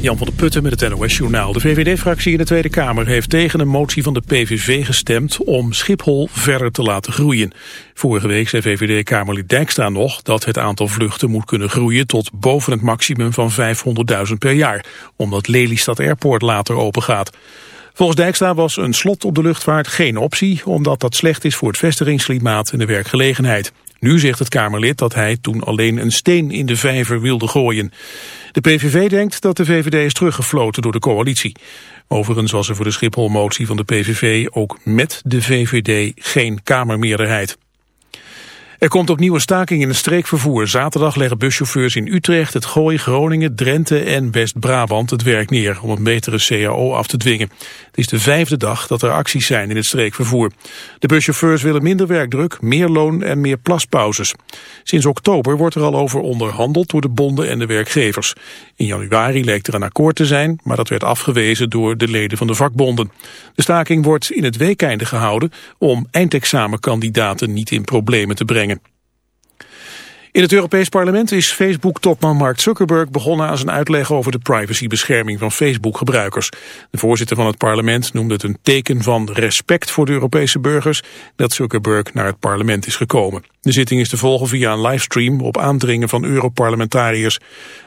Jan van der Putten met het NOS-journaal. De VVD-fractie in de Tweede Kamer heeft tegen een motie van de PVV gestemd om Schiphol verder te laten groeien. Vorige week zei VVD-Kamerlid Dijkstra nog dat het aantal vluchten moet kunnen groeien tot boven het maximum van 500.000 per jaar, omdat Lelystad Airport later open gaat. Volgens Dijkstra was een slot op de luchtvaart geen optie, omdat dat slecht is voor het vestigingsklimaat en de werkgelegenheid. Nu zegt het Kamerlid dat hij toen alleen een steen in de vijver wilde gooien. De PVV denkt dat de VVD is teruggefloten door de coalitie. Overigens was er voor de Schiphol-motie van de PVV ook met de VVD geen Kamermeerderheid. Er komt opnieuw een staking in het streekvervoer. Zaterdag leggen buschauffeurs in Utrecht, het Gooi, Groningen, Drenthe en West-Brabant het werk neer om een betere CAO af te dwingen. Het is de vijfde dag dat er acties zijn in het streekvervoer. De buschauffeurs willen minder werkdruk, meer loon en meer plaspauzes. Sinds oktober wordt er al over onderhandeld door de bonden en de werkgevers. In januari leek er een akkoord te zijn, maar dat werd afgewezen door de leden van de vakbonden. De staking wordt in het weekeinde gehouden om eindexamenkandidaten niet in problemen te brengen. In het Europees Parlement is Facebook-topman Mark Zuckerberg begonnen aan zijn uitleg over de privacybescherming van Facebook-gebruikers. De voorzitter van het parlement noemde het een teken van respect voor de Europese burgers dat Zuckerberg naar het parlement is gekomen. De zitting is te volgen via een livestream op aandringen van Europarlementariërs.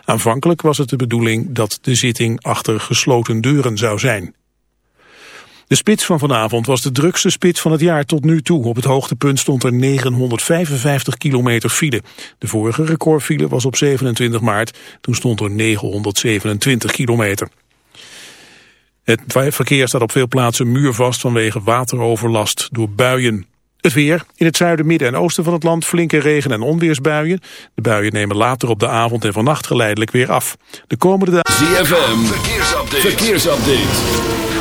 Aanvankelijk was het de bedoeling dat de zitting achter gesloten deuren zou zijn. De spits van vanavond was de drukste spits van het jaar tot nu toe. Op het hoogtepunt stond er 955 kilometer file. De vorige recordfile was op 27 maart. Toen stond er 927 kilometer. Het verkeer staat op veel plaatsen muurvast vanwege wateroverlast door buien. Het weer. In het zuiden, midden en oosten van het land flinke regen- en onweersbuien. De buien nemen later op de avond en vannacht geleidelijk weer af. De komende dagen... ZFM, verkeersupdate. verkeersupdate.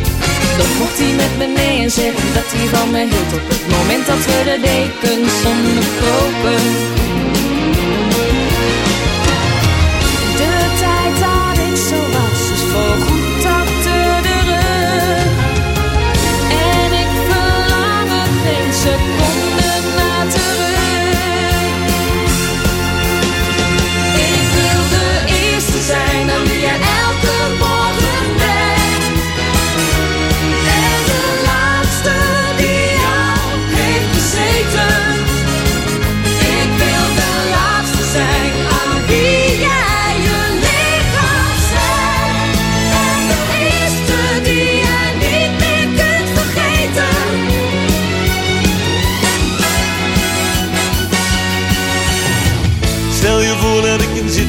Mocht hij met me zeggen dat hij van me hield Op het moment dat we de dekens onderkropen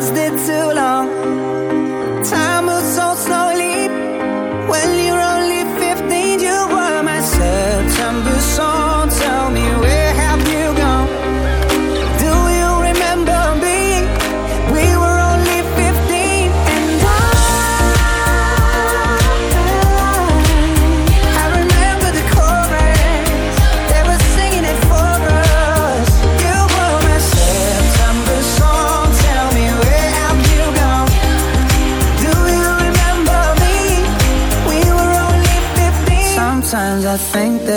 lasted too long.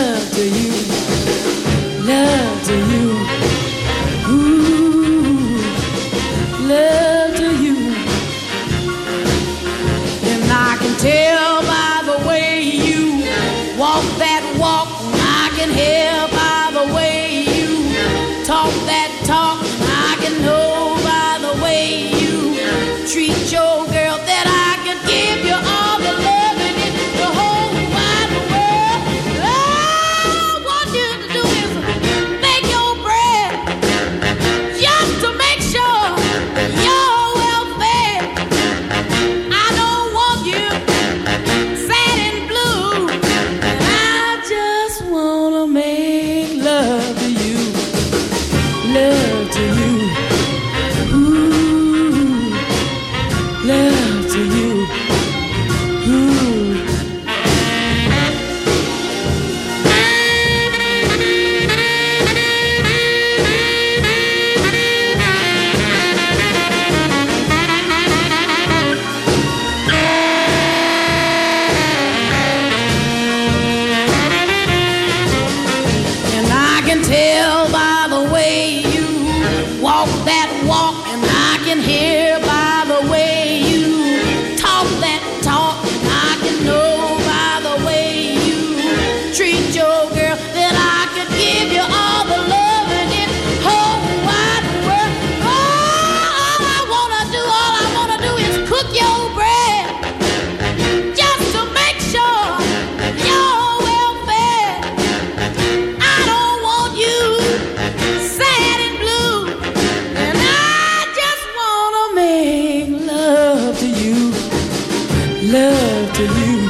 love to you. Love to you. Love to you,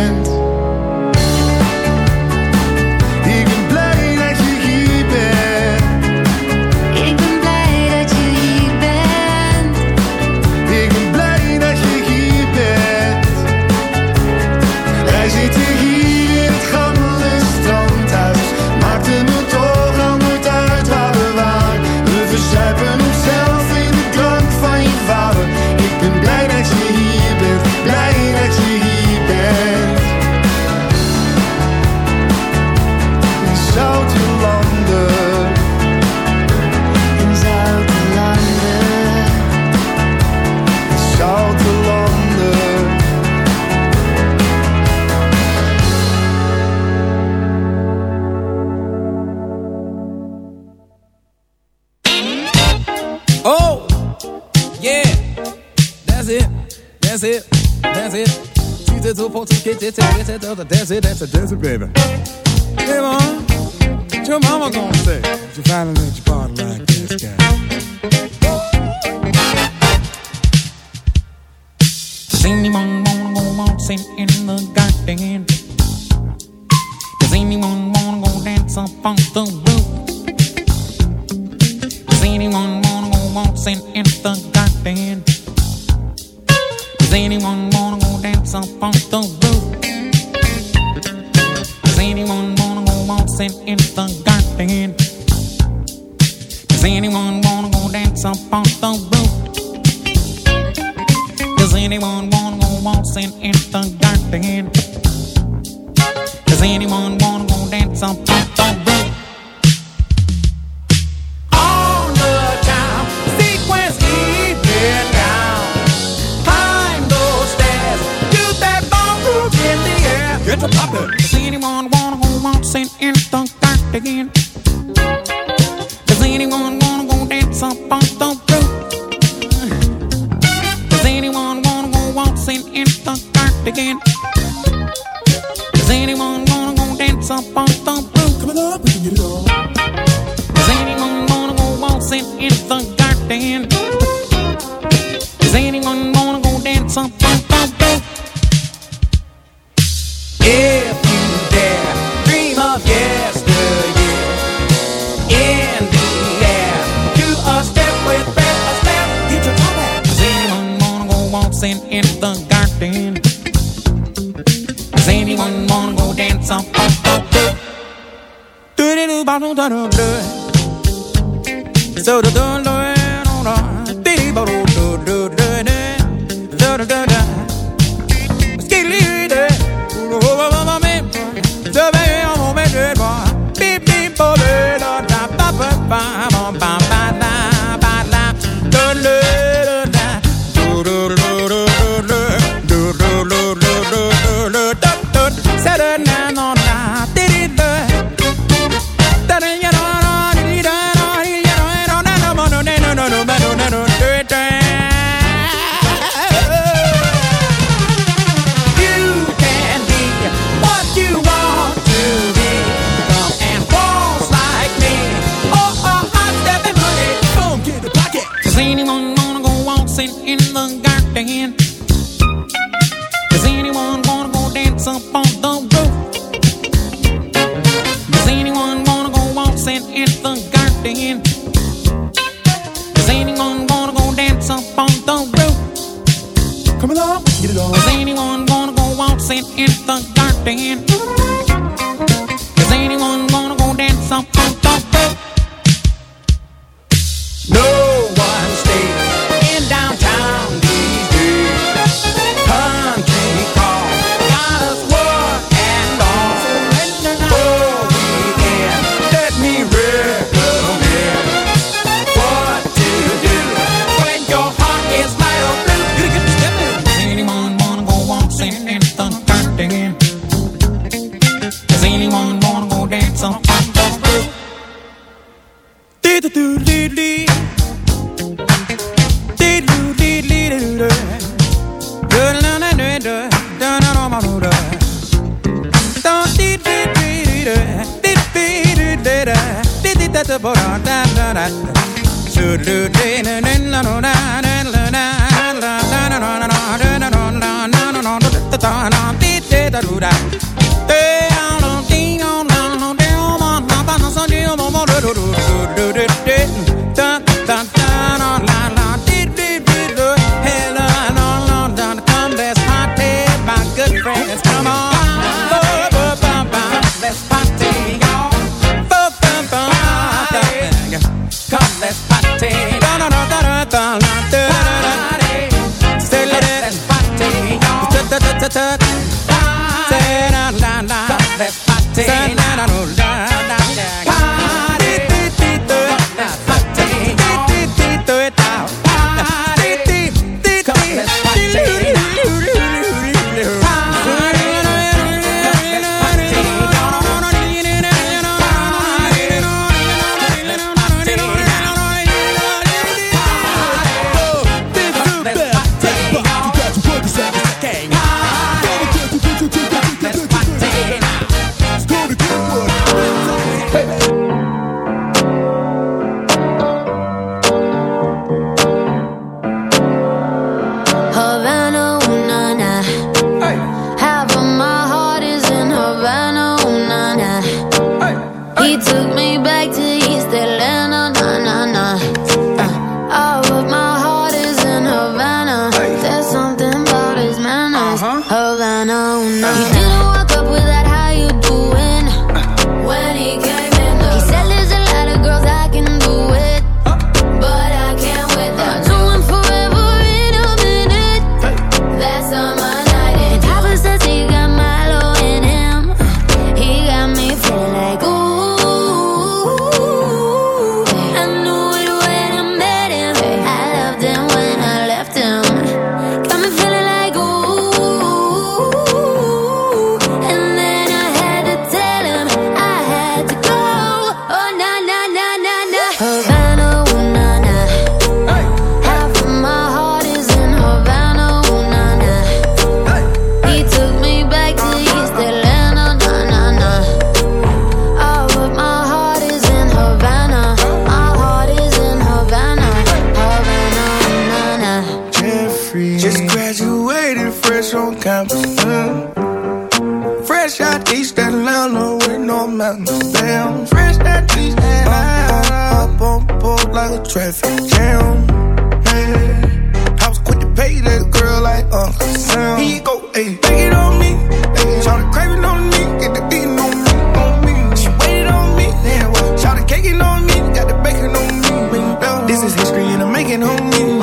Get it, get it, get it, dance it, that's a dance baby. Some bum thump boom coming up, bringing it on. Anyone gonna go waltzing in the garden? So the don't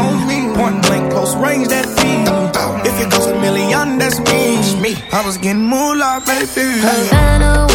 on me. Point blank, close range, that feed. If it goes a million, that's me. I was getting moolah, baby. Havana,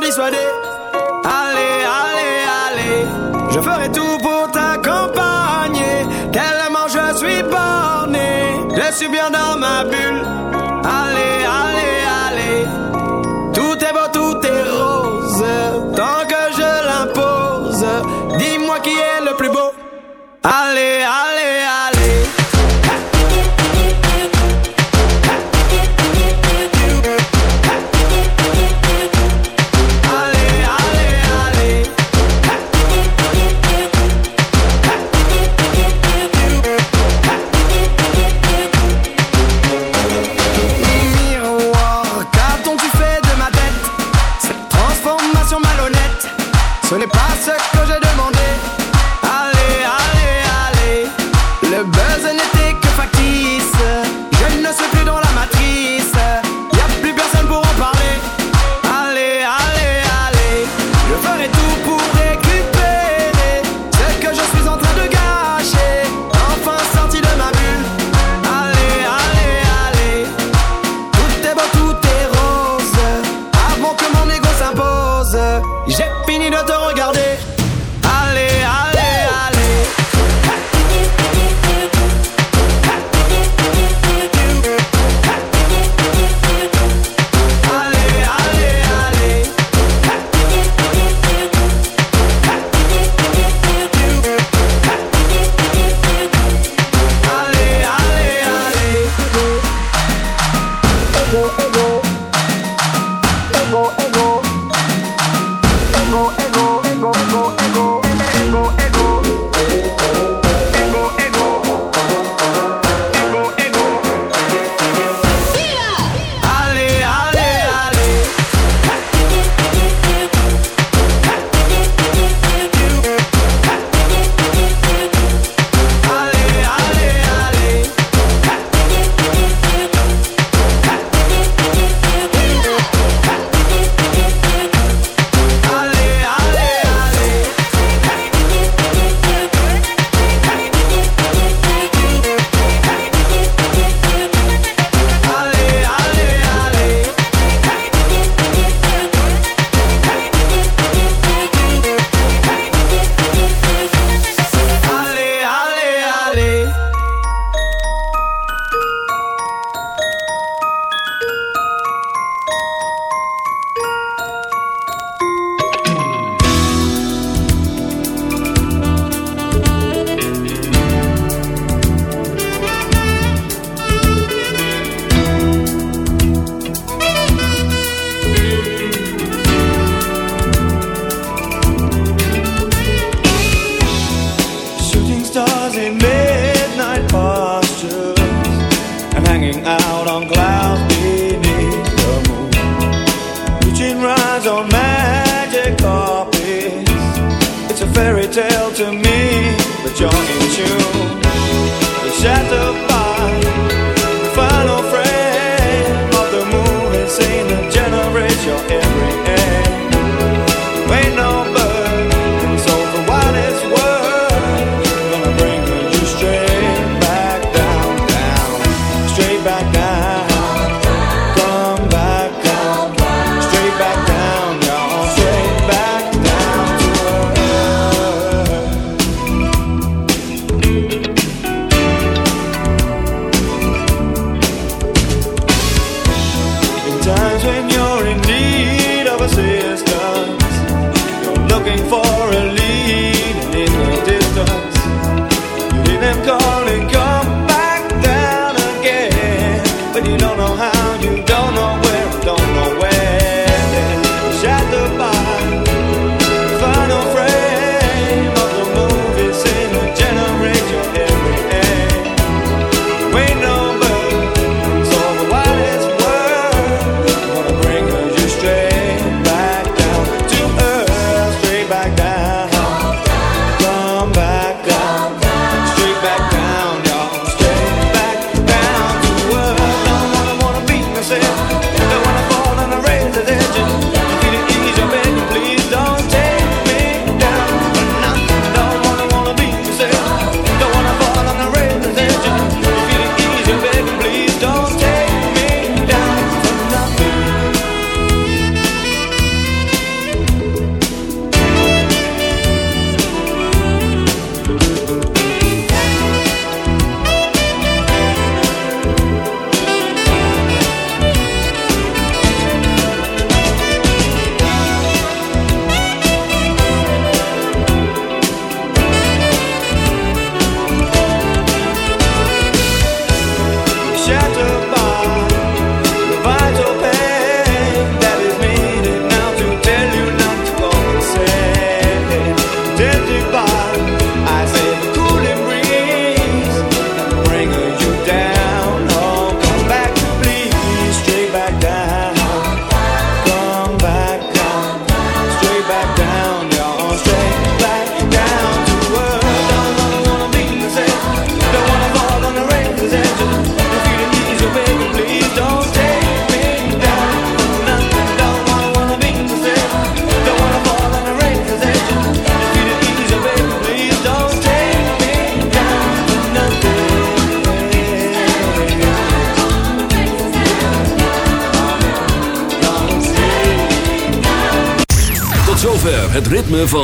Allez, allez, allez, je ferai tout pour t'accompagner. Tellement je suis borné, je suis bien dans ma bulle.